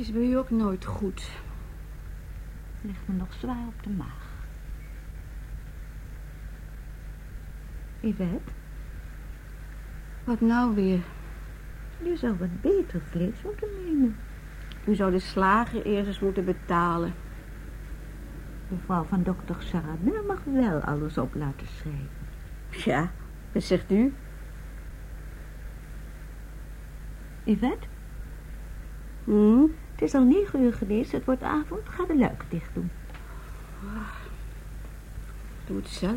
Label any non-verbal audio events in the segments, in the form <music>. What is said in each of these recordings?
is bij u ook nooit goed. Ligt me nog zwaar op de maag. Yvette, Wat nou weer? je zou wat beter vlees moeten nemen. U zou de slager eerst eens moeten betalen. Mevrouw van dokter Chardin mag wel alles op laten schrijven. Ja, wat zegt u? Yvette, Hm? Het is al negen uur geweest, het wordt avond, ga de luiken dicht doen. Doe het zelf.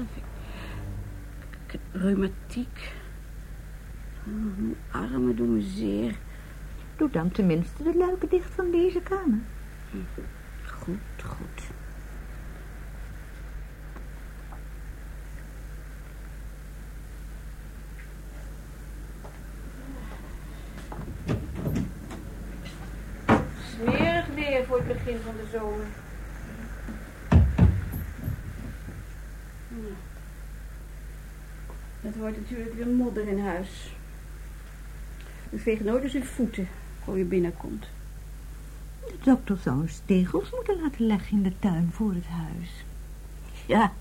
Ik, heb reumatiek. Oh, mijn armen doen me zeer. Doe dan tenminste de luiken dicht van deze kamer. Goed, goed. Smerig weer voor het begin van de zomer. Ja. Het wordt natuurlijk weer modder in huis. U veegt nooit eens uw voeten voor u binnenkomt. De dokter zou eens tegels moeten laten leggen in de tuin voor het huis. Ja,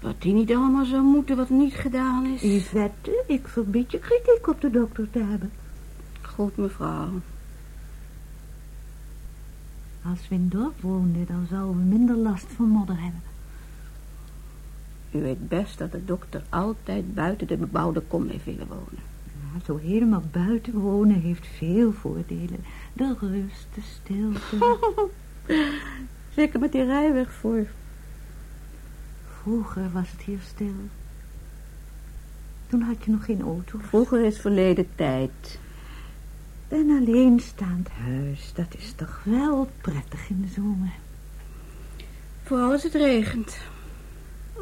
wat die niet allemaal zou moeten wat niet gedaan is. Yvette, ik verbied je kritiek op de dokter te hebben. Goed, mevrouw. Als we in dorp woonden, dan zouden we minder last van modder hebben. U weet best dat de dokter altijd buiten de bebouwde kom heeft willen wonen. Ja, zo helemaal buiten wonen heeft veel voordelen. De rust, de stilte. <laughs> Zeker met die rijweg voor. Vroeger was het hier stil. Toen had je nog geen auto. Vroeger is verleden tijd. Een alleenstaand huis, dat is toch wel prettig in de zomer. Vooral als het regent.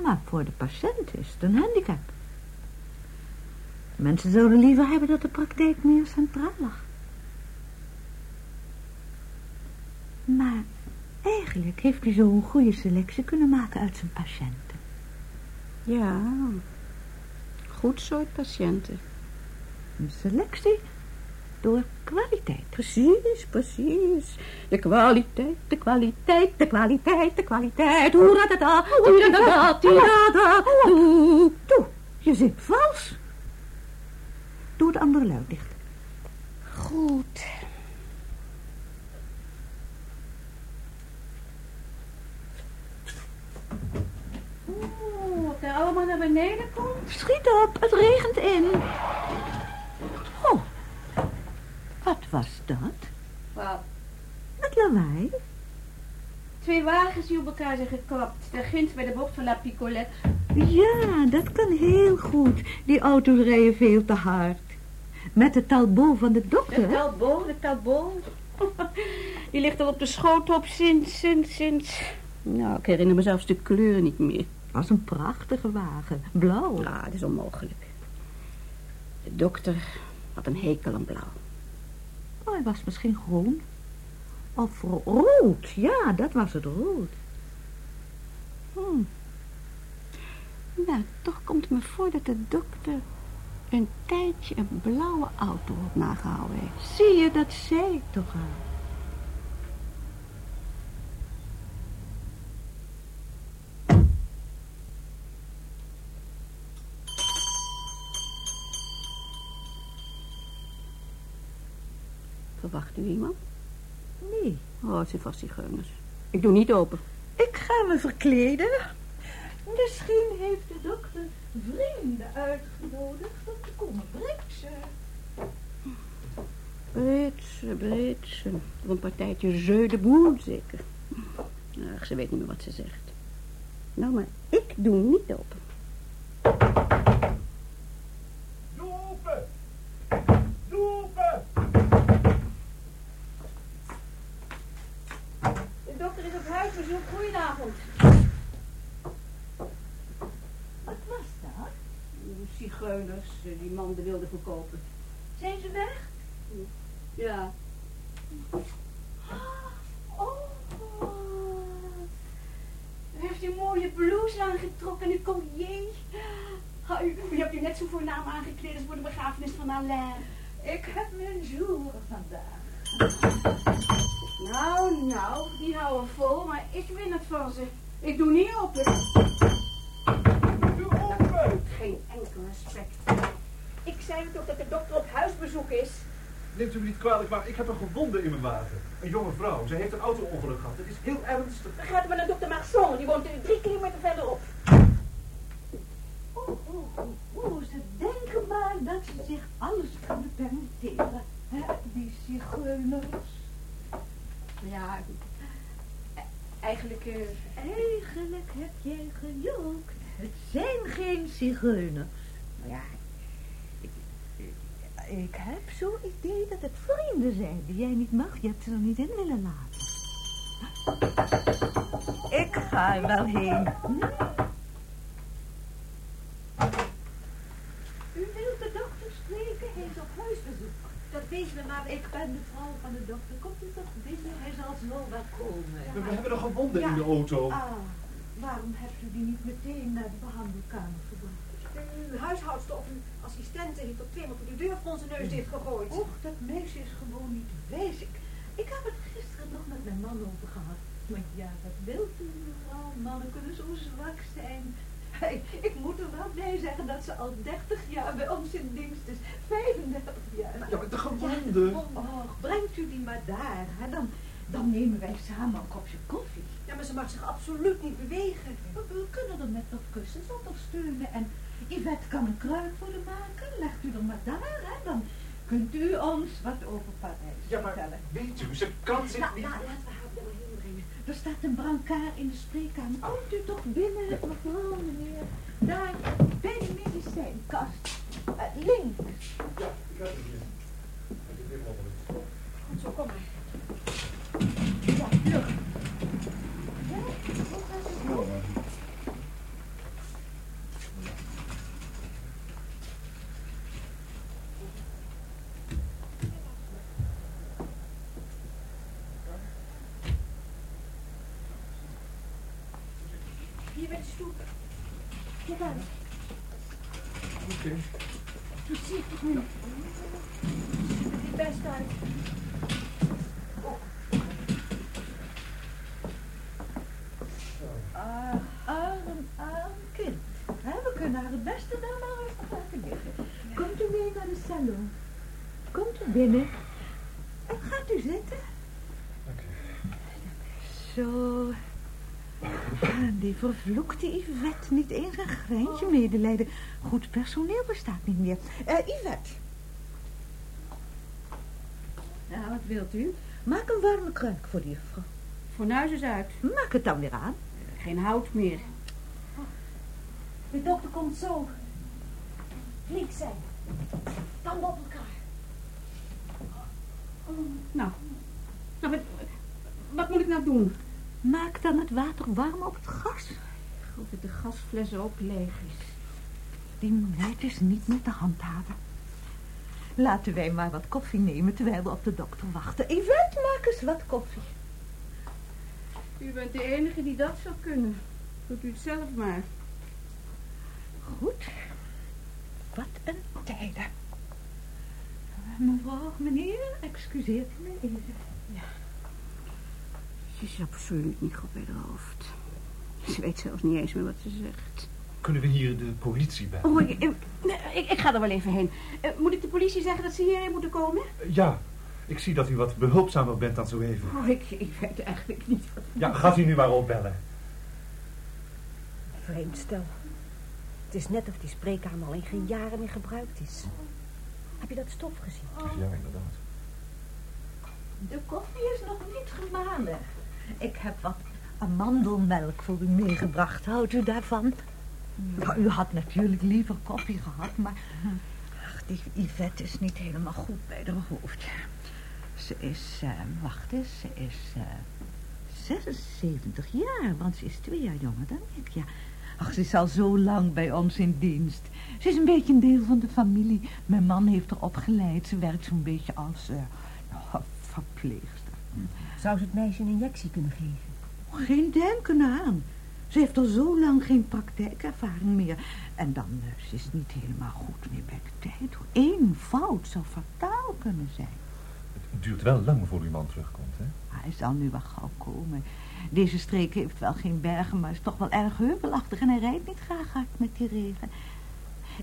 Maar voor de patiënt is het een handicap. Mensen zouden liever hebben dat de praktijk meer centraal lag. Maar eigenlijk heeft hij zo een goede selectie kunnen maken uit zijn patiënten. Ja, goed soort patiënten. Een selectie door kwaliteit. Precies, precies. De kwaliteit, de kwaliteit, de kwaliteit, de kwaliteit. Hoeratata, tiradada, tirada, doe. Toe, je zit vals. Doe het andere dicht. Goed. Oeh, wat er allemaal naar beneden komt. Schiet op, het regent in. Oh, wat was dat? Wat? Het lawaai. Twee wagens die op elkaar zijn geklapt. Daar ginds bij de bocht van La Picolette. Ja, dat kan heel goed. Die auto's rijden veel te hard. Met de talbot van de De dokter. hè? talbot, de talbot. <laughs> Die ligt al op de schoot op sinds, sinds, sinds... Nou, ik herinner me zelfs de kleur niet meer. was een prachtige wagen. Blauw. Ah, dat is onmogelijk. De dokter had een hekel aan blauw. Oh, hij was misschien groen. Of ro- rood. Ja, dat was het rood. Hmm. Nou, toch komt het me voor dat de dokter een tijdje een blauwe auto op nagehouden heeft. Zie je, dat zei ik toch al. Verwacht u iemand? Nee. Oh, het zijn vast zigeuners. Ik doe niet open. Ik ga me verkleden. Misschien heeft de dokter vrienden uitgenodigd om te komen britsen. Britsen, britsen. Voor een partijtje jeu de boel zeker. Ach, ze weet niet meer wat ze zegt. Nou, maar ik doe niet open. zigeuners eh, die man wilden verkopen. Zijn ze weg? Ja. Ah, oh, u heeft een mooie blouse aangetrokken en een collier. U, u, hebt je net zo voornaam aangekleed als voor de begrafenis van Alain. Ik heb mijn jour vandaag. Nou, nou, die houden vol, maar ik win het van ze. Ik doe niet op. het. Geen enkel respect. Ik zei toch dat de dokter op huisbezoek is. Neemt u me niet kwalijk, maar ik heb een gewonde in mijn wagen. Een jonge vrouw. Ze heeft een auto-ongeluk gehad. Het is heel ernstig. Dan gaat u maar naar dokter Marson. Die woont drie kilometer verderop. Oh, oh, oh, oh, ze denken maar dat ze zich alles kunnen permitteren. Hè, die zigeuners. Ja, eigenlijk... eh, Eigenlijk heb jij gejookt. Het zijn geen zigeuners. nou ja, Ik heb zo'n idee dat het vrienden zijn die jij niet mag. Je hebt ze er niet in willen laten. Ik ga er wel heen. U wilt de dokter spreken? Hij is op huisbezoek. Dat wees me maar. Ik ben de vrouw van de dokter. Komt u toch binnen? Hij zal zo wel komen. We, we hebben een gewonde Ja. in de auto. Ah, waarom hebt u die niet meteen naar de behandelkamer gebracht? Uw huishoudster of uw assistente heeft op twee deur voor onze neus dicht gegooid. Och, dat meisje is gewoon niet wijs. Ik, ik heb het gisteren nog met mijn man over gehad. Maar ja, wat wilt u, mevrouw? Mannen kunnen zo zwak zijn. Hey, ik moet er wel bij zeggen dat ze al 30 jaar bij ons in dienst is. 35 jaar. Ja, maar de gewonde. Och, brengt u die maar daar. Hè? Dan, dan nemen wij samen een kopje koffie. Ja, maar ze mag zich absoluut niet bewegen. We, we kunnen er met wat kussens ondersteunen. En Yvette kan een kruik voor u maken. Legt u er maar daar, hè. Dan kunt u ons wat over Parijs Ja, maar vertellen. weet u, ze kan zich Nou, niet... nou, laten we haar er maar heen brengen. Er staat een brancard in de spreekkamer. Komt u toch binnen, mevrouw, meneer. Daar, bij de medicijnkast. Eh, links. Ja, ik heb het hier. Ik heb het hier Goed zo, kom maar. Ja, vlug. Ja, hoe gaat het nu? Oké. Nu. Ziet er niet best uit. Ah, arm, arm kind. We kunnen haar het beste dan maar rustig laten liggen. Komt u mee naar de salon. Komt u binnen. Vervloekte Yvette. Niet eens een greintje medelijden. Goed personeel bestaat niet meer. Eh, Yvette. Ja, wat wilt u? Maak een warme kruik voor die juffrouw. fornuis is uit. Maak het dan weer aan. Geen hout meer. De dokter komt zo. Flink zijn. Tanden op elkaar. Nou, nou wat, wat moet ik nou doen? Maak dan het water warm op het gas. Ik geloof dat de gasfles ook leeg is. Die meid is niet meer te handhaven. Laten wij maar wat koffie nemen terwijl we op de dokter wachten. Yvette, maak eens wat koffie. U bent de enige die dat zou kunnen. Doet u het zelf maar. Goed. Wat een tijden. Mevrouw, meneer, excuseert me even. Ze is absoluut niet goed bij de hoofd. Ze weet zelfs niet eens meer wat ze zegt. Kunnen we hier de politie bij? Oh, ik, ik, ga er wel even heen. Eh, moet ik de politie zeggen dat ze hierheen moeten komen? Ja, ik zie dat u wat behulpzamer bent dan zo even. Oh, ik, ik weet eigenlijk niet wat... Ja, gaat u nu maar opbellen. Vreemd stel. Het is net of die spreekkamer al in geen jaren meer gebruikt is. Heb je dat stof gezien? Ja, inderdaad. De koffie is nog niet gemalen. Ik heb wat amandelmelk voor u meegebracht. Houdt u daarvan? Ja, u had natuurlijk liever koffie gehad, maar... Ach, die Yvette is niet helemaal goed bij de hoofd. Ze is, eh, wacht eens, ze is eh 76 jaar, want ze is twee jaar jonger dan ik, ja. Ach, ze is al zo lang bij ons in dienst. Ze is een beetje een deel van de familie. Mijn man heeft haar opgeleid. Ze werkt zo'n beetje als nou, verpleegster. Zou ze het meisje een injectie kunnen geven? Geen denken aan. Ze heeft al zo lang geen praktijkervaring meer. En dan eh, ze is niet helemaal goed meer bij de tijd. hoor. Eén fout zou fataal kunnen zijn. duurt wel lang voor uw man terugkomt, hè? Hij zal nu wel gauw komen. Deze streek heeft wel geen bergen, maar is toch wel erg heuvelachtig en hij rijdt niet graag hard met die regen.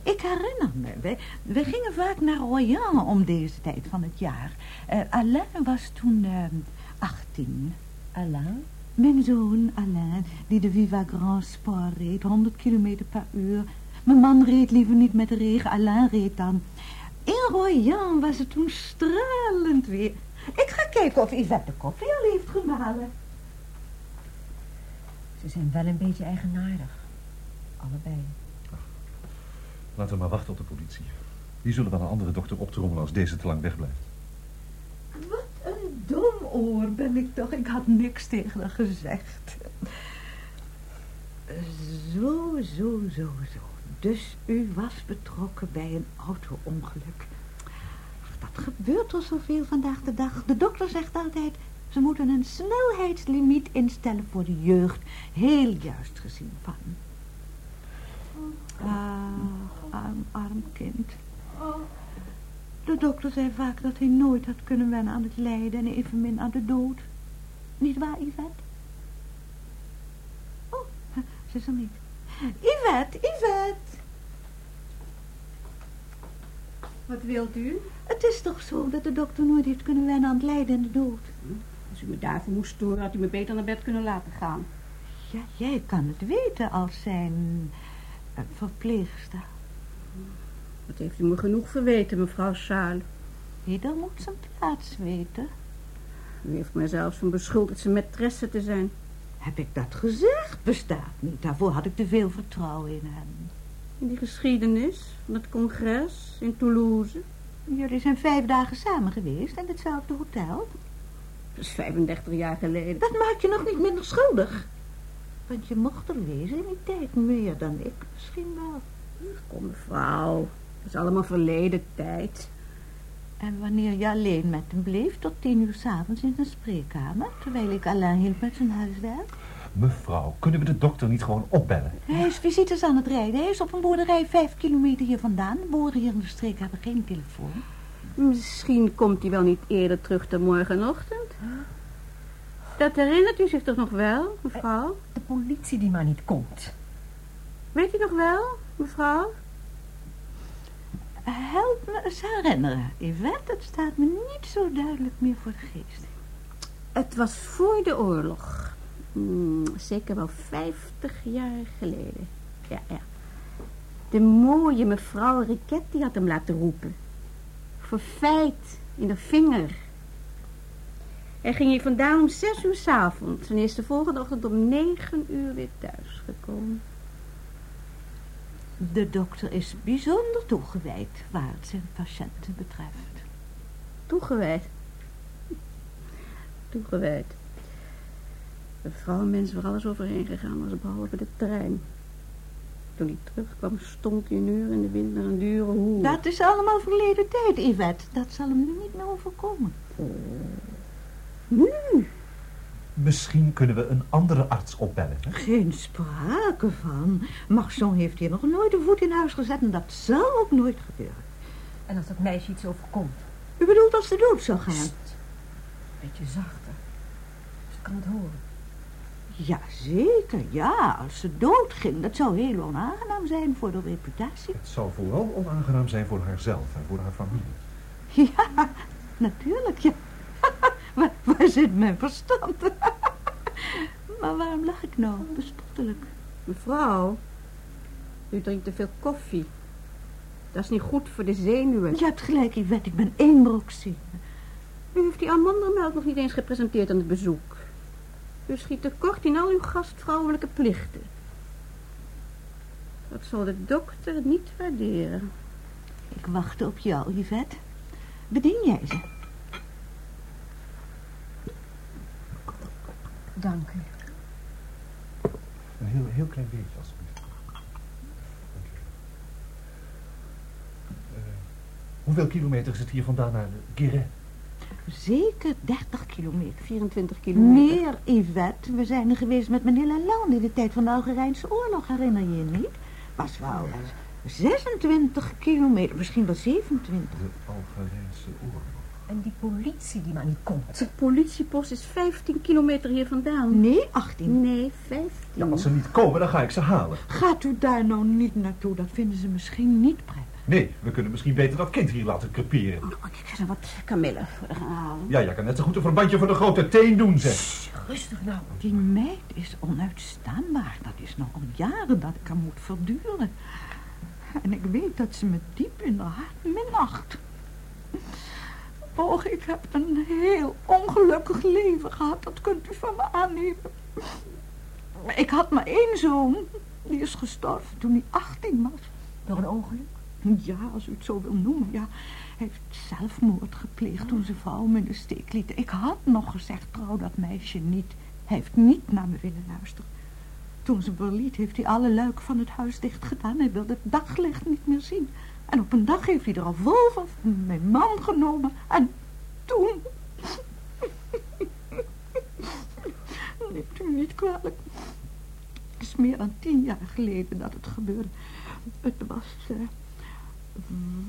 Ik herinner me, wij, wij gingen vaak naar Royan om deze tijd van het jaar. Eh, Alain was toen eh, 18. Alain? Mijn zoon Alain, die de Viva Grand Sport reed, 100 kilometer per uur. Mijn man reed liever niet met de regen, Alain reed dan. In Royan was het toen stralend weer. Ik ga kijken of Yvette de koffie al heeft gemalen. Ze zijn wel een beetje eigenaardig. Allebei. Laten we maar wachten op de politie. Die zullen wel een andere dokter optrommelen als deze te lang wegblijft. Wat een domoor ben ik toch. Ik had niks tegen haar gezegd. Zo, zo, zo, zo. Dus u was betrokken bij een auto-ongeluk. Ach, Dat gebeurt al zoveel vandaag de dag. De dokter zegt altijd... ze moeten een snelheidslimiet instellen voor de jeugd. Heel juist gezien van. Ah, arm, kind. De dokter zei vaak dat hij nooit had kunnen wennen aan het lijden en evenmin aan de dood. Niet waar, Yvette? Oh, ze is er niet. Yvette, Yvette! Wat wilt u? Het is toch zo dat de dokter nooit heeft kunnen wennen aan het lijden en de dood? Als u me daarvoor moest storen, had u me beter naar bed kunnen laten gaan. Ja, jij kan het weten als zijn eh, verpleegster. Dat heeft u me genoeg verweten, mevrouw Charles. Ieder moet zijn plaats weten. U heeft mij zelfs van beschuldigd zijn maîtresse te zijn. Heb ik dat gezegd? Bestaat niet. Daarvoor had ik te veel vertrouwen in hem. In die geschiedenis van het congres in Toulouse. Jullie zijn vijf dagen samen geweest in hetzelfde hotel. Dat is 35 jaar geleden. Dat maakt je nog niet minder schuldig. Want je mocht er wezen in die tijd meer dan ik misschien wel. Kom mevrouw, dat is allemaal verleden tijd. En wanneer je alleen met hem bleef tot tien uur s'avonds in zijn spreekkamer... terwijl ik Alain hielp met zijn huiswerk... Mevrouw, kunnen we de dokter niet gewoon opbellen? Hij is visites aan het rijden. Hij is op een boerderij vijf kilometer hier vandaan. De boeren hier in de streek hebben geen telefoon. Misschien komt hij wel niet eerder terug dan morgenochtend. Dat herinnert u zich toch nog wel, mevrouw? De politie die maar niet komt. Weet u nog wel, mevrouw? Help me eens herinneren, Yvette. Het staat me niet zo duidelijk meer voor de geest. Het was voor de oorlog. Hmm, zeker wel 50 jaar geleden. Ja, ja. De mooie mevrouw Riquetti had hem laten roepen. Voor feit in de vinger. Hij ging hier vandaan om zes uur s'avonds en is de volgende ochtend om negen uur weer thuis gekomen. De dokter is bijzonder toegewijd waar het zijn patiënten betreft. Toegewijd. Toegewijd. De vrouwenmens waar alles overheen gegaan was, behalve de trein. Toen hij terugkwam, stond hij een uur in de wind naar een dure hoer. Dat is allemaal verleden tijd, Yvette. Dat zal hem nu niet meer overkomen. Nu? Misschien kunnen we een andere arts opbellen. Hè? Geen sprake van. Marchon heeft hier nog nooit een voet in huis gezet en dat zal ook nooit gebeuren. En als dat meisje iets overkomt, U bedoelt als ze dood zou gaan? een beetje zachter. Ze kan het horen. Jazeker, ja. Als ze dood ging, dat zou heel onaangenaam zijn voor de reputatie. Het zou vooral onaangenaam zijn voor haarzelf en voor haar familie. <laughs> Ja, natuurlijk, ja. Waar, waar zit mijn verstand? <laughs> maar waarom lach ik nou? Bespottelijk. Mevrouw, u drinkt te veel koffie. Dat is niet goed voor de zenuwen. Je hebt gelijk, Yvette. Ik ben één zenuwen. U heeft die amandelmelk nog niet eens gepresenteerd aan het bezoek. U schiet tekort in al uw gastvrouwelijke plichten. Dat zal de dokter niet waarderen. Ik wacht op jou, Yvette. Bedien jij ze? Dank u. Een heel, heel klein beetje, alsjeblieft. Dank u. Eh, hoeveel kilometer is het hier vandaan naar Guéret? Zeker 30 kilometer. 24 kilometer. Meer, Yvette. We zijn er geweest met meneer Lalande in de tijd van de Algerijnse oorlog, herinner je je niet? Was wel 26 kilometer, misschien wel 27. De Algerijnse oorlog. En die politie die maar niet komt. De politiepost is 15 kilometer hier vandaan. Nee, 18. Nee, 15. Ja, als ze niet komen, dan ga ik ze halen. Gaat u daar nou niet naartoe? Dat vinden ze misschien niet prettig. Nee, we kunnen misschien beter dat kind hier laten creperen. Oh, ik ga wat kamellen voor gaan halen. Ja, jij kan net zo goed een verbandje voor de grote teen doen, zeg. Rustig nou. Die meid is onuitstaanbaar. Dat is nog al jaren dat ik haar moet verduren. En ik weet dat ze me diep in de hart minacht. Och, ik heb een heel ongelukkig leven gehad. Dat kunt u van me aannemen. Ik had maar één zoon. Die is gestorven toen hij 18 was. Door een ongeluk? Ja, als u het zo wil noemen, ja. Hij heeft zelfmoord gepleegd toen zijn vrouw hem in de steek liet. Ik had nog gezegd, trouw dat meisje niet. Hij heeft niet naar me willen luisteren. Toen ze verliet, heeft hij alle luiken van het huis dicht gedaan. Hij wilde het daglicht niet meer zien. En op een dag heeft hij er al vol van mijn man genomen. En toen... <laughs> Neemt u niet kwalijk. Het is meer dan tien jaar geleden dat het gebeurde. Het was... eh,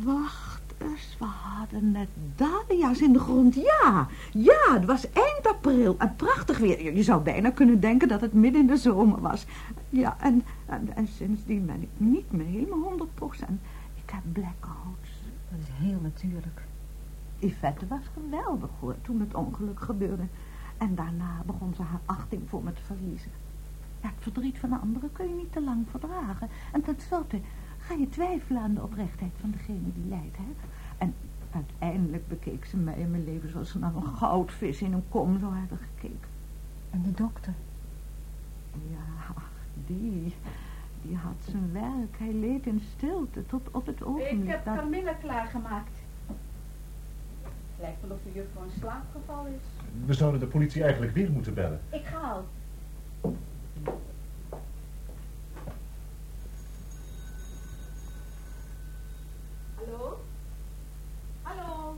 wacht eens, we hadden net dahlia's in de grond. Ja, ja, het was eind april en prachtig weer. Je- zou bijna kunnen denken dat het midden in de zomer was. Ja, en, en, en sindsdien ben ik niet meer helemaal 100 procent. Heb blackouts. Dat is heel natuurlijk. Yvette was geweldig hoor, toen het ongeluk gebeurde. En daarna begon ze haar achting voor me te verliezen. Ja, het verdriet van de anderen kun je niet te lang verdragen. En tenslotte ga je twijfelen aan de oprechtheid van degene die lijdt, hè. En uiteindelijk bekeek ze mij in mijn leven zoals ze naar een goudvis in een kom zou hebben gekeken. En de dokter? Ja, ach, die, die had zijn werk. Hij leed in stilte tot op het ogenblik dat... kamille klaargemaakt. Lijkt wel of de juffrouw in slaapgeval is. We zouden de politie eigenlijk weer moeten bellen. Ik ga al. Hallo? Hallo?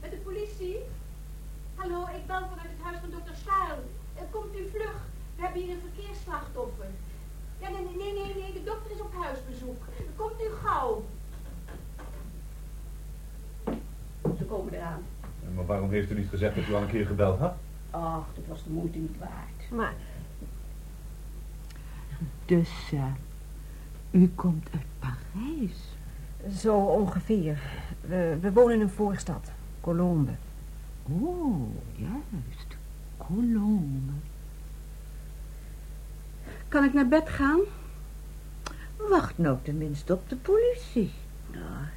Met de politie? Hallo, ik bel vanuit het huis van dokter Staal. Eh, Komt u vlug? We hebben hier een verkeersslachtoffer. Ja, nee, nee, nee, nee, nee, de dokter is op huisbezoek. Komt u gauw. Ze komen eraan. Maar waarom heeft u niet gezegd dat u al een keer gebeld had? Ach, dat was de moeite niet waard. Maar Dus, eh, u komt uit Parijs. zo ongeveer. We, we wonen in een voorstad. Colombe. Oh, juist. Colombe. Kan ik naar bed gaan? Wacht nou tenminste op de politie. Ja,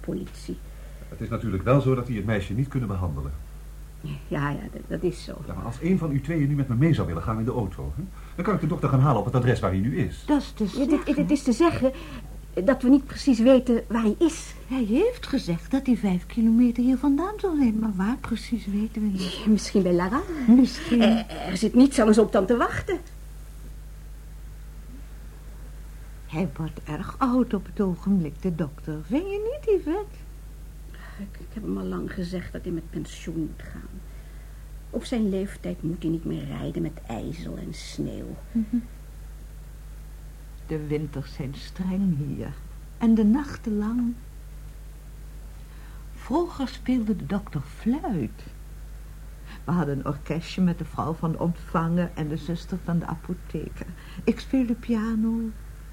politie. Het is natuurlijk wel zo dat die het meisje niet kunnen behandelen. Ja, ja, dat, dat is zo. Ja, maar als een van u tweeën nu met me mee zou willen gaan in de auto... Hè, dan kan ik de dokter gaan halen op het adres waar hij nu is. Dat is te Ja, zeggen. dit, dit is te zeggen dat we niet precies weten waar hij is. Hij heeft gezegd dat hij vijf kilometer hier vandaan zal zijn. Maar waar precies weten we niet. Misschien bij Lara. Misschien. Eh, er zit niets anders op dan te wachten. Hij wordt erg oud op het ogenblik, de dokter. Vind je niet, Yvette? Ik, heb hem al lang gezegd dat hij met pensioen moet gaan. Op zijn leeftijd moet hij niet meer rijden met ijzel en sneeuw. <laughs> De winters zijn streng hier. En de nachten lang. Vroeger speelde de dokter fluit. We hadden een orkestje met de vrouw van de ontvanger en de zuster van de apotheker. Ik speelde piano.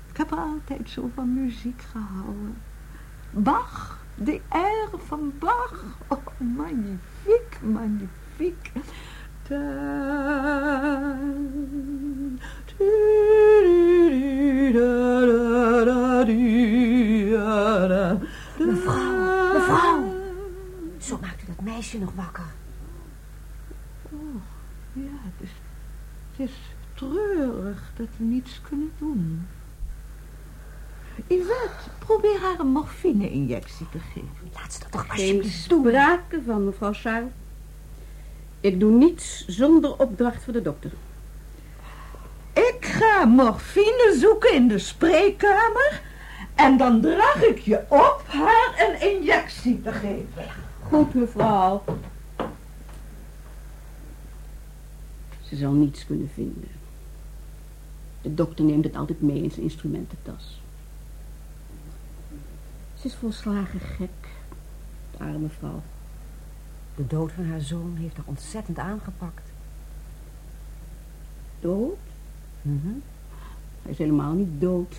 Ik heb altijd zo van muziek gehouden. Bach, de air van Bach. Oh, magnifiek, magnifiek. Mevrouw, mevrouw. Zo maakt u dat meisje nog wakker. Oh, ja, het is, het is treurig dat we niets kunnen doen. Yvette, probeer haar een morfine-injectie te geven. Laat ze dat toch alsjeblieft doen. sprake van, mevrouw Charles. Ik doe niets zonder opdracht voor de dokter. Ik ga morfine zoeken in de spreekkamer... en dan draag ik je op haar een injectie te geven. Goed, mevrouw. Ze zal niets kunnen vinden. De dokter neemt het altijd mee in zijn instrumententas. Ze is volslagen gek, de arme vrouw. De dood van haar zoon heeft haar ontzettend aangepakt. Dood? Mhm. Hij is helemaal niet dood.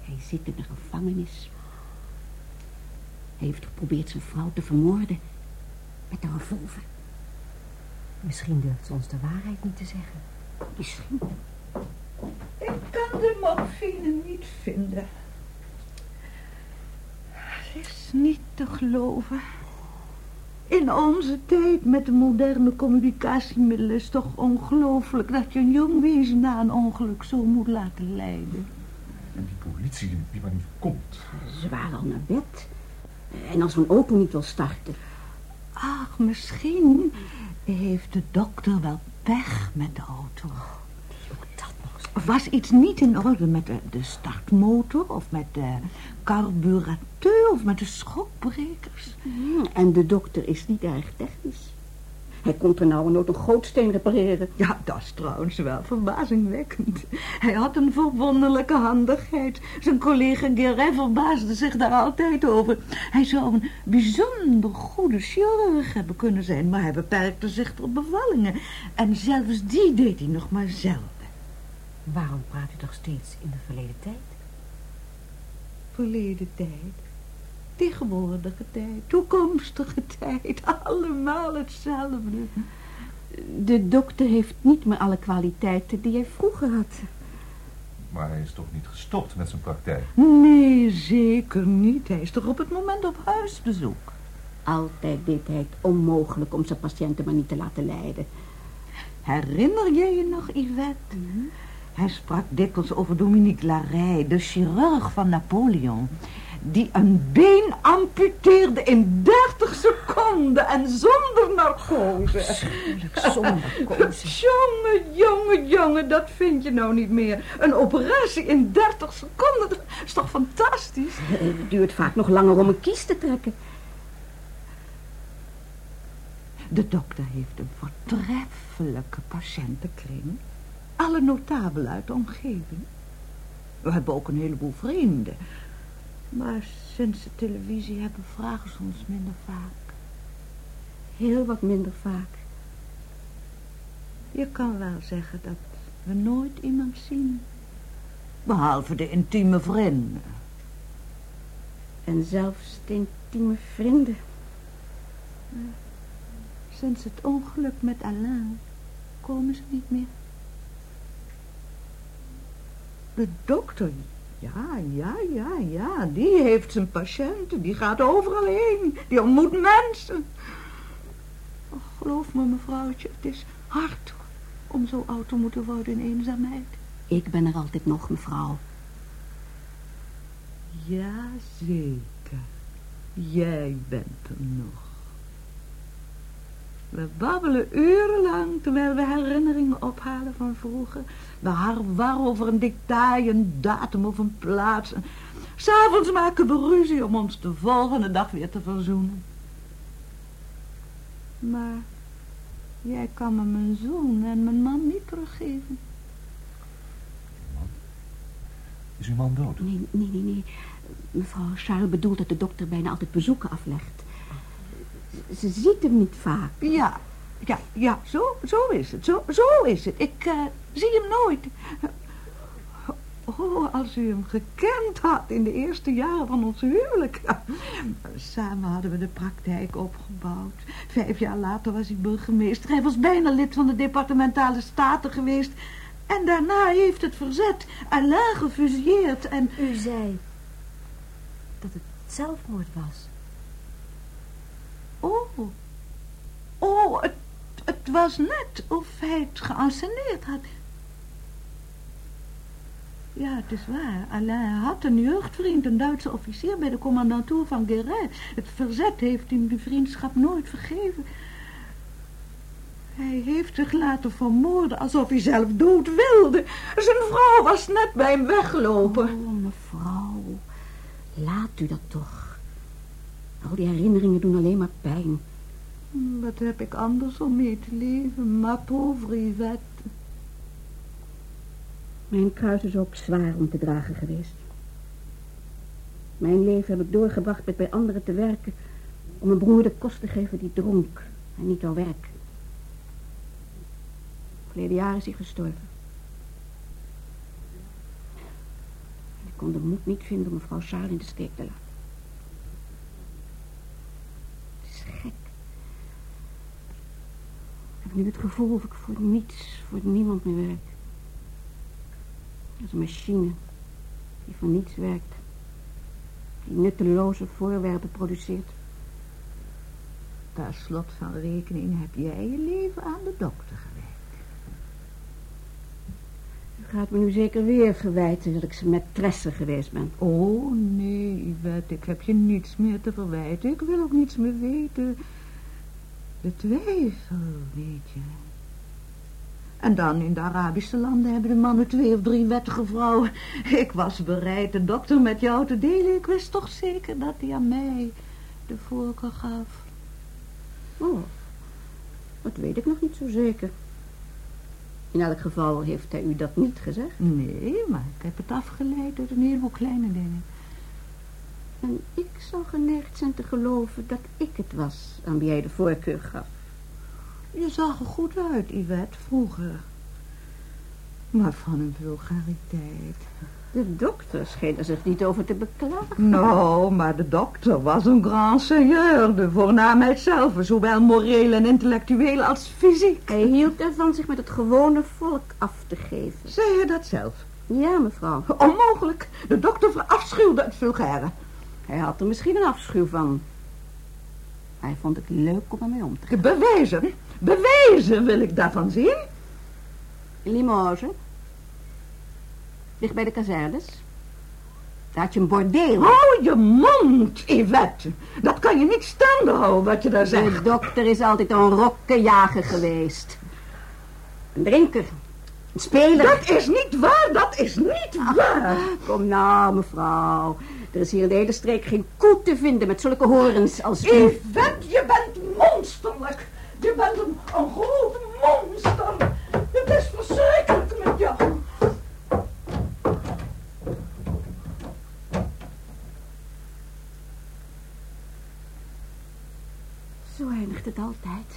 Hij zit in de gevangenis. Hij heeft geprobeerd zijn vrouw te vermoorden. Met een revolver. Misschien durft ze ons de waarheid niet te zeggen. Misschien. Ik kan de morfine niet vinden. Het is niet te geloven. In onze tijd met de moderne communicatiemiddelen is het toch ongelooflijk dat je een jong wezen na een ongeluk zo moet laten lijden. En die politie die, die maar niet komt. Ze waren al naar bed. En als een auto niet wil starten. Ach, misschien heeft de dokter wel pech met de auto. Ook dat nog eens. Of was iets niet in orde met de, de startmotor of met de carburateur of met de schokbrekers? Hmm, En de dokter is niet erg technisch. Hij kon er nou een gootsteen repareren. Ja, dat is trouwens wel verbazingwekkend. Hij had een verwonderlijke handigheid. Zijn collega Guérin verbaasde zich daar altijd over. Hij zou een bijzonder goede chirurg hebben kunnen zijn, maar hij beperkte zich tot bevallingen. En zelfs die deed hij nog maar zelden. Waarom praat u toch steeds in de verleden tijd? Verleden tijd, tegenwoordige tijd, toekomstige tijd, <laughs> allemaal hetzelfde. De dokter heeft niet meer alle kwaliteiten die hij vroeger had. Maar hij is toch niet gestopt met zijn praktijk? Nee, zeker niet. Hij is toch op het moment op huisbezoek. Altijd deed hij het onmogelijk om zijn patiënten maar niet te laten lijden. Herinner jij je nog, Yvette? Hij sprak dikwijls over Dominique Larrey, de chirurg van Napoleon. Die een been amputeerde in 30 seconden en zonder narcose. Zonder kozen. <laughs> Jongen, jongen, jongen, dat vind je nou niet meer. Een operatie in 30 seconden, dat is toch fantastisch? Het duurt vaak nog langer om een kies te trekken. De dokter heeft een voortreffelijke patiëntenkring. Alle notabelen uit de omgeving. We hebben ook een heleboel vrienden. Maar sinds de televisie hebben vragen ze ons minder vaak. Heel wat minder vaak. Je kan wel zeggen dat we nooit iemand zien. Behalve de intieme vrienden. En zelfs de intieme vrienden. Sinds het ongeluk met Alain komen ze niet meer. De dokter, ja, ja, ja, ja, die heeft zijn patiënten, die gaat overal heen, die ontmoet mensen. Och, geloof me mevrouwtje, het is hard om zo oud te moeten worden in eenzaamheid. Ik ben er altijd nog, mevrouw. Ja, zeker. Jij bent er nog. We babbelen urenlang terwijl we herinneringen ophalen van vroeger. We harwar over een detail, een datum of een plaats. S'avonds maken we ruzie om ons de volgende dag weer te verzoenen. Maar jij kan me mijn zoon en mijn man niet teruggeven. Is uw man dood? Nee, nee, nee, nee. Mevrouw Charles bedoelt dat de dokter bijna altijd bezoeken aflegt. Ze ziet hem niet vaak. Ja, ja, ja, zo, zo is het. Zo, zo is het. Ik eh, zie hem nooit. Oh, als u hem gekend had in de eerste jaren van ons huwelijk. Samen hadden we de praktijk opgebouwd. Vijf jaar later was hij burgemeester. Hij was bijna lid van de departementale staten geweest. En daarna heeft het verzet Alain gefusilleerd en... U zei dat het zelfmoord was. Oh, oh, het, het was net of hij het geanceneerd had. Ja, het is waar. Alain had een jeugdvriend, een Duitse officier bij de commandantuur van Guérin. Het verzet heeft hem die vriendschap nooit vergeven. Hij heeft zich laten vermoorden alsof hij zelf dood wilde. Zijn vrouw was net bij hem weggelopen. Oh, mevrouw. Laat u dat toch. Al die herinneringen doen alleen maar pijn. Wat heb ik anders om mee te leven, ma pauvre Yvette. Mijn kruis is ook zwaar om te dragen geweest. Mijn leven heb ik doorgebracht met bij anderen te werken... Om mijn broer de kost te geven die dronk en niet al werk. Verleden jaar is hij gestorven. En ik kon de moed niet vinden om mevrouw Sjaal in de steek te laten. Het is gek. Ik heb nu het gevoel of ik voor niets, voor niemand meer werk. Als een machine die voor niets werkt. Die nutteloze voorwerpen produceert. Per slot van rekening heb jij je leven aan de dokter gewerkt. U gaat me nu zeker weer verwijten dat ik zijn maîtresse geweest ben. Oh, nee, Yvette, ik heb je niets meer te verwijten. Ik wil ook niets meer weten. De twijfel, weet je. En dan in de Arabische landen hebben de mannen twee of drie wettige vrouwen. Ik was bereid de dokter met jou te delen. Ik wist toch zeker dat hij aan mij de voorkeur gaf. Oh, dat weet ik nog niet zo zeker. In elk geval heeft hij u dat niet gezegd. Nee, maar ik heb het afgeleid uit een heleboel kleine dingen. En ik zou geneigd zijn te geloven dat ik het was aan wie hij de voorkeur gaf. Je zag er goed uit, Yvette, vroeger. Maar van een vulgariteit. De dokter scheen er zich niet over te beklagen. Nou, maar de dokter was een grand seigneur. De voornaamheid zelf, zowel moreel en intellectueel als fysiek. Hij hield ervan zich met het gewone volk af te geven. Zei je dat zelf? Ja, mevrouw. Onmogelijk. De dokter verafschuwde het vulgaire. Hij had er misschien een afschuw van. Hij vond het leuk om ermee om te gaan. Bewijzen? Bewijzen wil ik daarvan zien. Limoges. Ligt bij de kazernes. Daar had je een bordeel. Hou je mond, Yvette. Dat kan je niet staande houden wat je daar De zegt. dokter is altijd een rokkenjager geweest. Een drinker. Een speler. Dat is niet waar, dat is niet waar. Kom nou, mevrouw. Er is hier in de hele streek geen koe te vinden met zulke horens als u. Yvette, je bent monsterlijk. Je bent een, een groot monster. Het is verschrikkelijk met jou. Zo eindigt het altijd.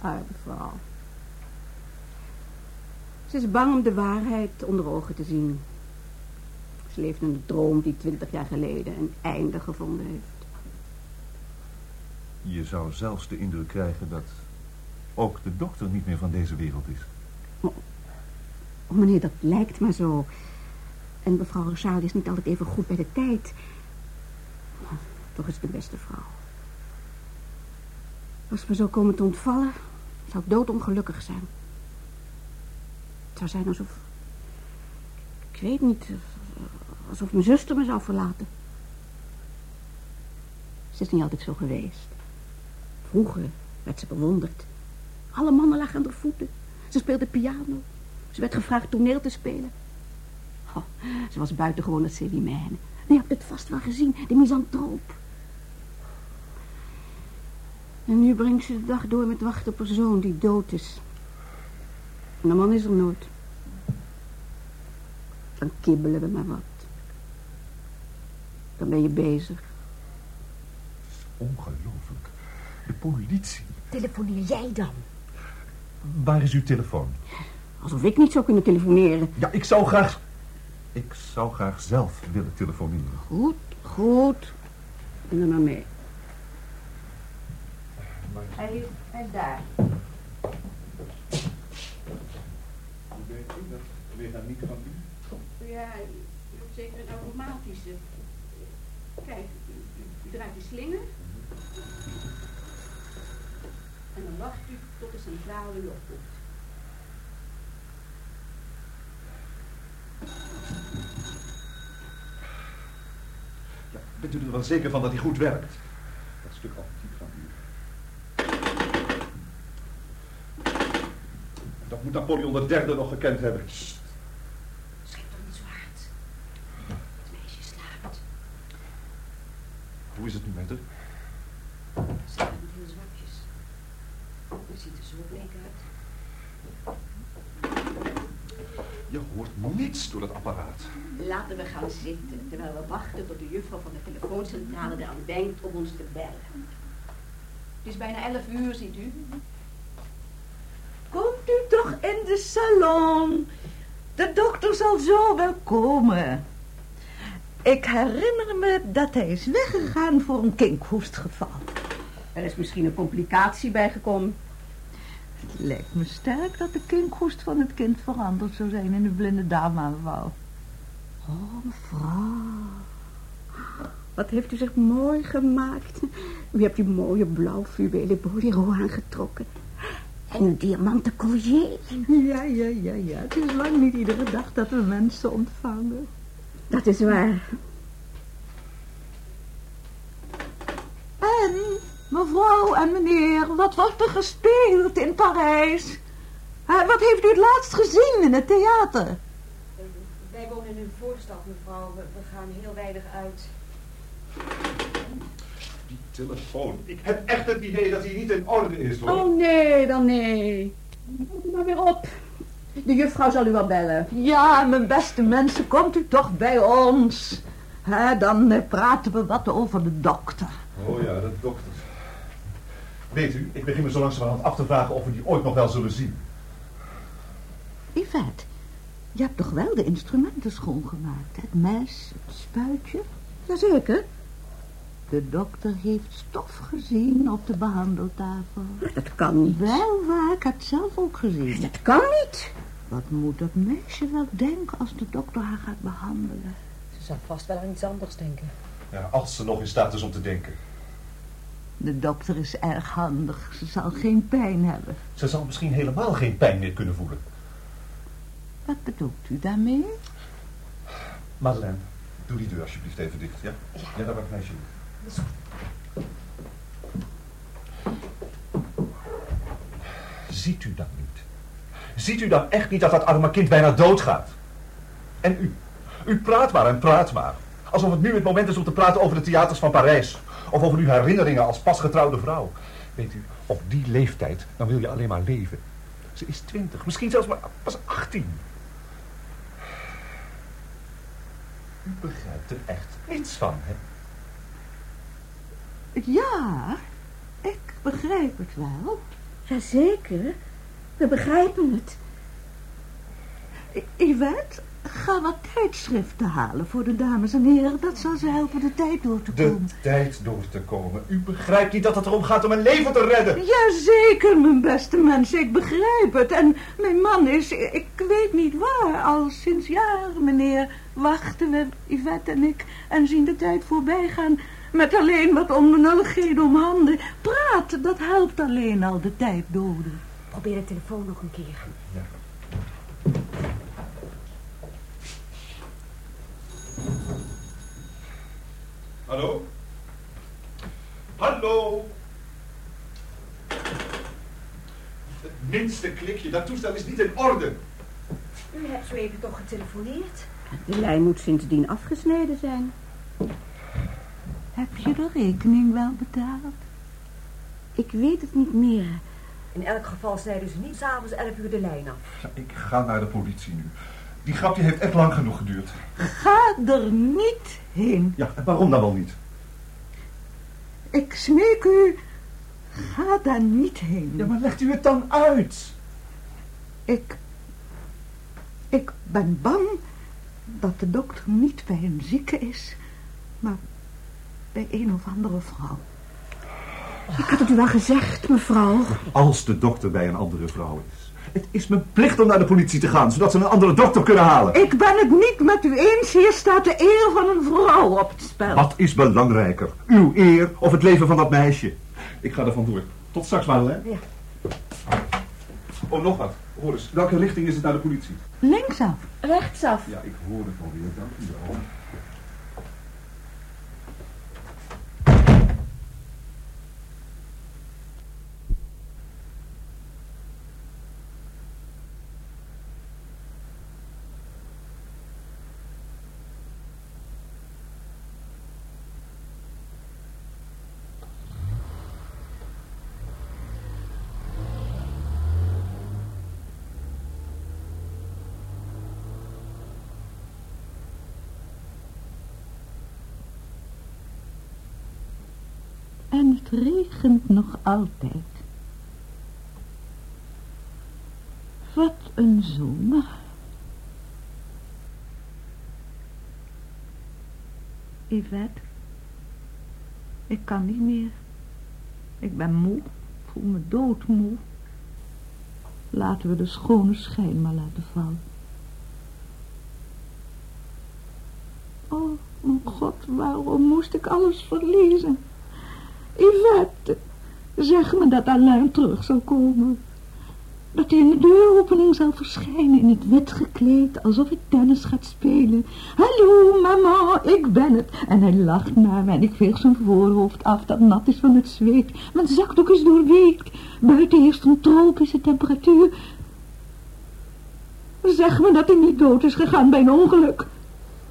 Arme vrouw. Ze is bang om de waarheid onder ogen te zien. Ze leeft in een droom die twintig jaar geleden een einde gevonden heeft. Je zou zelfs de indruk krijgen dat ook de dokter niet meer van deze wereld is. Oh meneer, dat lijkt maar zo. En mevrouw Rochard is niet altijd even goed bij de tijd. Maar toch is het de beste vrouw. Als ze me zo komen te ontvallen, zou ik doodongelukkig zijn. Het zou zijn alsof... Ik weet niet, alsof mijn zuster me zou verlaten. Ze is niet altijd zo geweest. Vroeger werd ze bewonderd. Alle mannen lagen aan haar voeten. Ze speelde piano. Ze werd gevraagd toneel te spelen. Ze was buitengewoon een Célimène. Je hebt het vast wel gezien, de misantroop. En nu brengt ze de dag door met wachten op een zoon die dood is. En de man is er nooit. Dan kibbelen we maar wat. Dan ben je bezig. Ongelooflijk. De politie. Telefoneer jij dan? Waar is uw telefoon? Alsof ik niet zou kunnen telefoneren. Ja, ik zou graag... Ik zou graag zelf willen telefoneren. Goed, goed. En dan maar mee. Hij, hij is daar. Weet u dat mechaniek van u? Ja, u hebt zeker een automatische. Kijk, u, draait die slinger. En dan wacht u tot de centrale u oproept. Ja, bent u er wel zeker van dat hij goed werkt? Dat stuk antiek van u. Dat moet Napoleon III nog gekend hebben toch niet zo hard. Het meisje slaapt. Hoe is het nu met haar? Ze slaapt met heel zwakjes. Ze ziet er zo bleek uit. Je hoort niets door dat apparaat. Laten we gaan zitten, terwijl we wachten tot de juffrouw van de telefooncentrale eraan denkt om ons te bellen. Het is bijna elf uur, ziet u. Komt u toch in de salon. De dokter zal zo wel komen. Ik herinner me dat hij is weggegaan voor een kinkhoestgeval. Er is misschien een complicatie bijgekomen. Het lijkt me sterk dat de kinkhoest van het kind veranderd zou zijn in een blinde dame-aanval. Oh, mevrouw. Wat heeft u zich mooi gemaakt. U hebt die mooie blauw fluwelen bolero aangetrokken. En een diamanten collier. Ja, ja, ja, ja. Het is lang niet iedere dag dat we mensen ontvangen. Dat is waar. En, mevrouw en meneer, wat wordt er gespeeld in Parijs? Eh, wat heeft u het laatst gezien in het theater? Wij wonen in een voorstad, mevrouw. We, we gaan heel weinig uit. Telefoon. Ik heb echt het idee dat hij niet in orde is, hoor. Oh nee, dan nee. Komt u maar weer op. De juffrouw zal u wel bellen. Ja, mijn beste mensen, komt u toch bij ons. Hè, dan eh, praten we wat over de dokter. Oh ja, de dokter. Weet u, ik begin me zo langzamerhand af te vragen of we die ooit nog wel zullen zien. Yvette, je hebt toch wel de instrumenten schoongemaakt? Het mes, het spuitje? Jazeker. De dokter heeft stof gezien op de behandeltafel. Dat kan niet. Wel waar, ik heb het zelf ook gezien. Dat kan niet. Wat moet dat meisje wel denken als de dokter haar gaat behandelen? Ze zal vast wel aan iets anders denken. Ja, als ze nog in staat is om te denken. De dokter is erg handig. Ze zal geen pijn hebben. Ze zal misschien helemaal geen pijn meer kunnen voelen. Wat bedoelt u daarmee? Madeleine, doe die deur alsjeblieft even dicht, ja? Ja, ja daar mag meisje. Ziet u dat niet? Ziet u dan echt niet dat dat arme kind bijna doodgaat? En u? U praat maar en praat maar. Alsof het nu het moment is om te praten over de theaters van Parijs. Of over uw herinneringen als pasgetrouwde vrouw. Weet u, op die leeftijd, dan wil je alleen maar leven. Ze is twintig, misschien zelfs maar pas achttien. U begrijpt er echt niets van, hè? Ja, ik begrijp het wel. Jazeker. We begrijpen het. Yvette, ga wat tijdschriften halen voor de dames en heren. Dat zal ze helpen de tijd door te De komen. tijd door te komen. U begrijpt niet dat het erom gaat om een leven te redden. Jazeker, mijn beste mensen, ik begrijp het. En mijn man is, ik weet niet waar, al sinds jaren, meneer, wachten we, Yvette en ik, en zien de tijd voorbij gaan met alleen wat onbenulligheden om handen. Praat, dat helpt alleen al de tijd doden. Probeer de telefoon nog een keer. Hallo? Hallo? Het minste klikje, dat toestel is niet in orde. U hebt zo even toch getelefoneerd? De lijn moet sindsdien afgesneden zijn. Heb je de rekening wel betaald? Ik weet het niet meer. In elk geval snijden ze niet s'avonds 11 uur de lijn af. Ja, ik ga naar de politie nu. Die grap die heeft echt lang genoeg geduurd. Ga er niet heen. Ja, en waarom dan wel niet? Ik smeek u, ga daar niet heen. Ja, maar legt u het dan uit? Ik... Ik ben bang dat de dokter niet bij een zieke is, maar bij een of andere vrouw. Ik had het u wel gezegd, mevrouw. Als de dokter bij een andere vrouw is. Het is mijn plicht om naar de politie te gaan, zodat ze een andere dokter kunnen halen. Ik ben het niet met u eens, hier staat de eer van een vrouw op het spel. Wat is belangrijker? Uw eer of het leven van dat meisje? Ik ga er vandoor. Tot straks, Madeleine. Ja. Oh, nog wat. Hoor eens, welke richting is het naar de politie? Linksaf. Rechtsaf. Ja, ik hoor het alweer. Dank u wel. En het regent nog altijd. Wat een zomer. Yvette, ik kan niet meer. Ik ben moe, voel me doodmoe. Laten we de schone schijn maar laten vallen. Oh, mijn god, waarom moest ik alles verliezen? Yvette, zeg me dat Alain terug zal komen. Dat hij in de deuropening zal verschijnen in het wit gekleed, alsof hij tennis gaat spelen. Hallo, mama, ik ben het. En hij lacht naar me en ik veeg zijn voorhoofd af dat nat is van het zweet. Mijn zakdoek is doorweekt. Buiten heerst een tropische temperatuur. Zeg me dat hij niet dood is gegaan bij een ongeluk.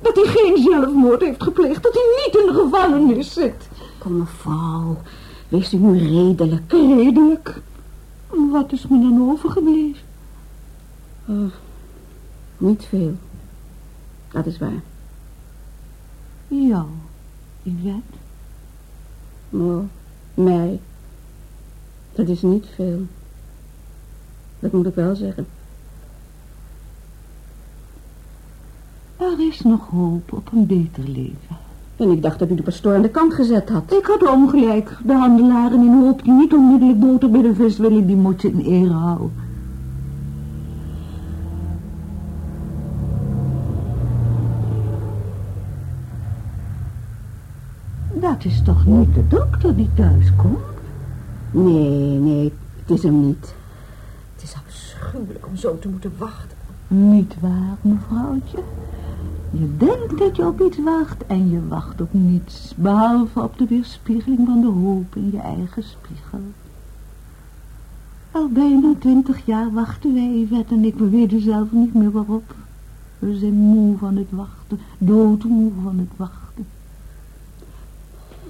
Dat hij geen zelfmoord heeft gepleegd. Dat hij niet in de gevangenis zit. Kom mevrouw, wees u nu redelijk. Redelijk. Wat is me dan overgebleven? Oh, niet veel. Dat is waar. Jou, Yvette. Oh, mij. Dat is niet veel. Dat moet ik wel zeggen. Er is nog hoop op een beter leven. En ik dacht dat u de pastoor aan de kant gezet had. Ik had ongelijk. De handelaren in hoop die niet onmiddellijk boter bij de vis willen, die moet je in ere houden. Dat is toch niet de dokter die thuis komt? Nee, nee, het is hem niet. Het is afschuwelijk om zo te moeten wachten. Niet waar, mevrouwtje. Je denkt dat je op iets wacht en je wacht op niets, behalve op de weerspiegeling van de hoop in je eigen spiegel. Al bijna twintig jaar wachten wij, Yvette en ik, we weten zelf niet meer waarop. We zijn moe van het wachten, doodmoe van het wachten.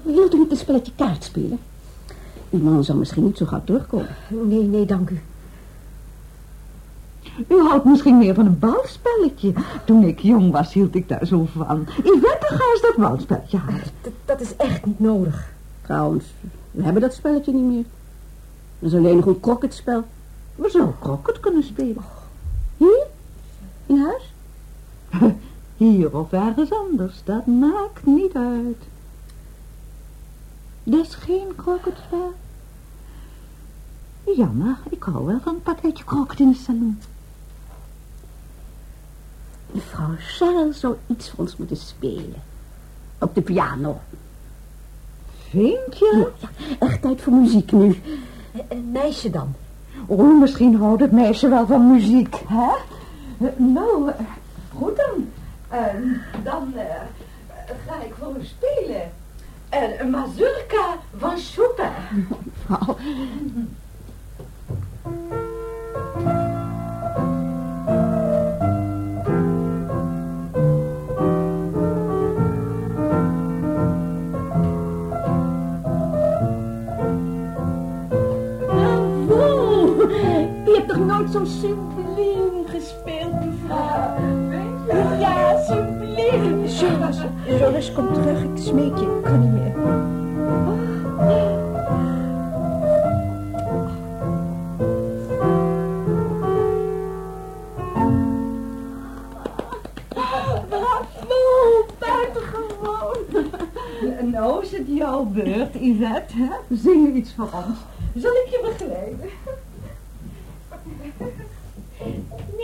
Wilt u niet een spelletje kaart spelen? Uw man zal misschien niet zo gauw terugkomen. Nee, nee, dank u. U houdt misschien meer van een balspelletje. Toen ik jong was, hield ik daar zo van. Yvette, ga eens dat balspelletje halen. Dat, dat is echt niet nodig. Trouwens, we hebben dat spelletje niet meer. Dat is alleen nog een krokketspel. We zouden kroket kunnen spelen. Hier? In huis? <laughs> Hier of ergens anders, dat maakt niet uit. Dus geen kroketspel? Jammer, ik hou wel van een partijtje kroket in de salon. Mevrouw Charles zou iets voor ons moeten spelen. Op de piano. Vind je? Ja, echt tijd voor muziek nu. Een meisje dan. Oh, misschien houdt het meisje wel van muziek, hè? Eh, Nou, eh, goed dan. Eh, dan eh, ga ik voor u spelen. Een mazurka van Chopin. Mevrouw, <laughs> toch nooit zo'n subliem gespeeld, mevrouw? Ja, subliem. Jonas, Jonas, kom terug. Ik smeek je. Ik kan niet meer. Bravo, buitengewoon. Nou is het jouw beurt, Yvette, hè? Zing iets voor ons. Zal ik je begeleiden?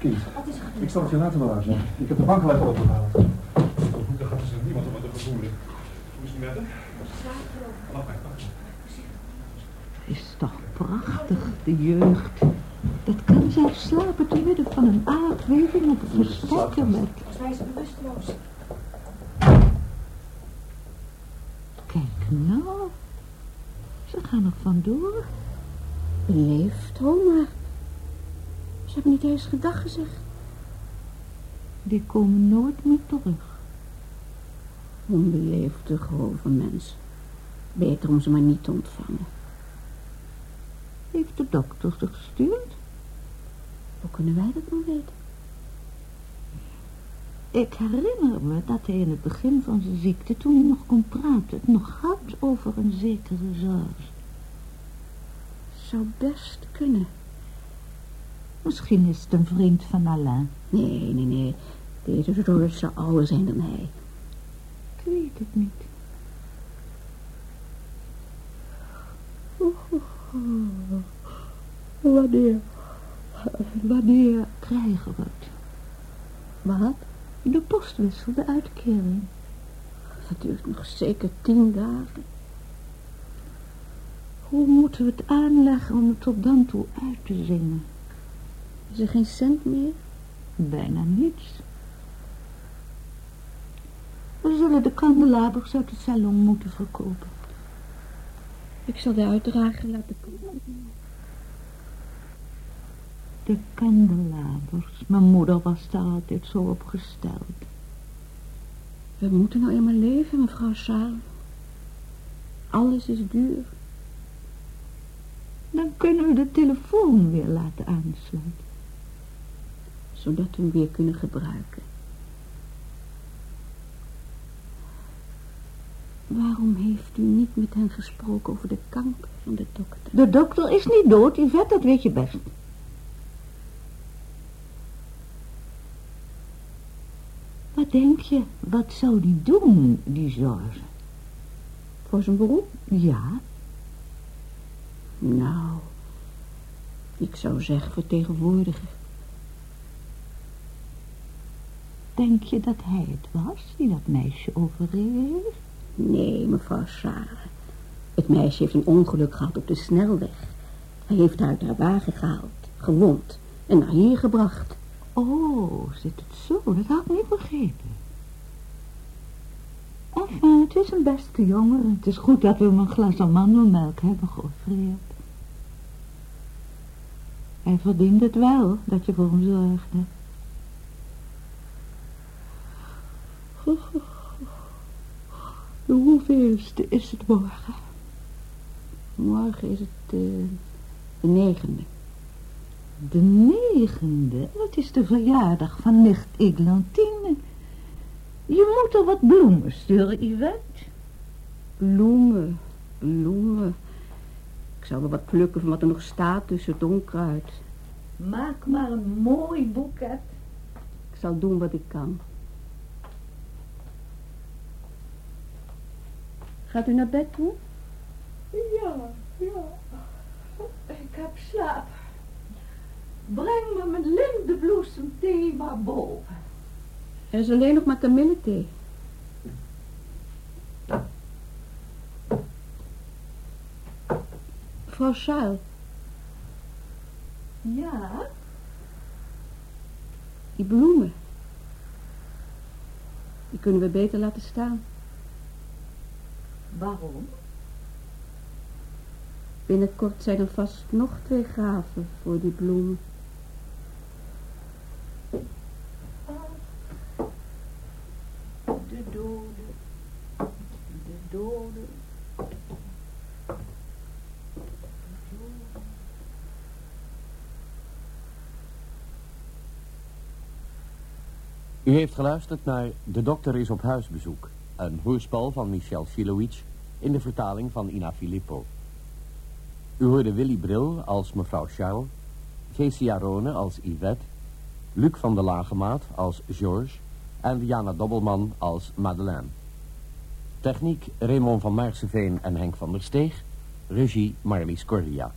kind. Ik zal het je later wel uitleggen. Ik heb de bank al even opgehaald. Goed, gaat dus niemand om het gevoel. Hoe is die met hem? Is toch prachtig, de jeugd. Dat kan zelfs slapen te midden van een aardbeving op het versterken met. Hij is bewusteloos. Kijk nou. Ze gaan er vandoor. Leeft, honger. Eens gedag gezegd. Die komen nooit meer terug. Onbeleefde, grove mensen. Beter om ze maar niet te ontvangen. Heeft de dokter ze gestuurd? Hoe kunnen wij dat nou weten? Ik herinner me dat hij in het begin van zijn ziekte, toen hij nog kon praten, het nog had over een zekere zorg. Zou best kunnen. Misschien is het een vriend van Alain. Nee, nee, nee. Deze George zou ouder zijn dan hij. Ik weet het niet. Wanneer? Wanneer krijgen we het? Wat? De postwissel, de uitkering. Dat duurt nog zeker tien dagen. Hoe moeten we het aanleggen om het tot dan toe uit te zingen? Is er geen cent meer? Bijna niets. We zullen de kandelabers uit het salon moeten verkopen. Ik zal de uitdrager laten komen. De kandelabers. Mijn moeder was daar altijd zo op gesteld. We moeten nou eenmaal leven, mevrouw Charles. Alles is duur. Dan kunnen we de telefoon weer laten aansluiten. Zodat we hem weer kunnen gebruiken. Waarom heeft u niet met hen gesproken over de kanker van de dokter? De dokter is niet dood, Yvette, dat weet je best. Wat denk je? Wat zou die doen, die George? Voor zijn beroep? Ja, Nou, ik zou zeggen vertegenwoordiger. Denk je dat hij het was die dat meisje overreden heeft? Nee, mevrouw Sarah. Het meisje heeft een ongeluk gehad op de snelweg. Hij heeft haar uit haar wagen gehaald, gewond en naar hier gebracht. Oh, zit het zo? Dat had ik niet begrepen. Enfin, het is een beste jongen. Het is goed dat we hem een glas amandelmelk hebben geoffreerd. Hij verdient het wel, dat je voor hem zorgde. De hoeveelste is het morgen? Morgen is het eh, de negende. De negende, dat is de verjaardag van nicht Eglantine. Je moet er wat bloemen sturen, Yvette. Bloemen, bloemen. Ik zal wel wat plukken van wat er nog staat tussen het onkruid. Maak maar een mooi boeket. Ik zal doen wat ik kan. Gaat u naar bed toe? Ja, ja. Ik heb slaap. Breng me mijn lindenbloesemthee maar boven. Er is alleen nog maar kamillethee. Mevrouw Charles, Ja? die bloemen. Die kunnen we beter laten staan. Waarom? Binnenkort zijn er vast nog twee graven voor die bloemen. De dode. De dode. U heeft geluisterd naar De Dokter is op huisbezoek. Een hoorspel van Michel Filowitsch in de vertaling van Ina Filippo. U hoorde Willy Bril als mevrouw Charles, Geessia Rone als Yvette, Luc van der Lagemaat als Georges en Diana Dobbelman als Madeleine. Techniek Raymond van Maarseveen en Henk van der Steeg, regie Marlies Corria.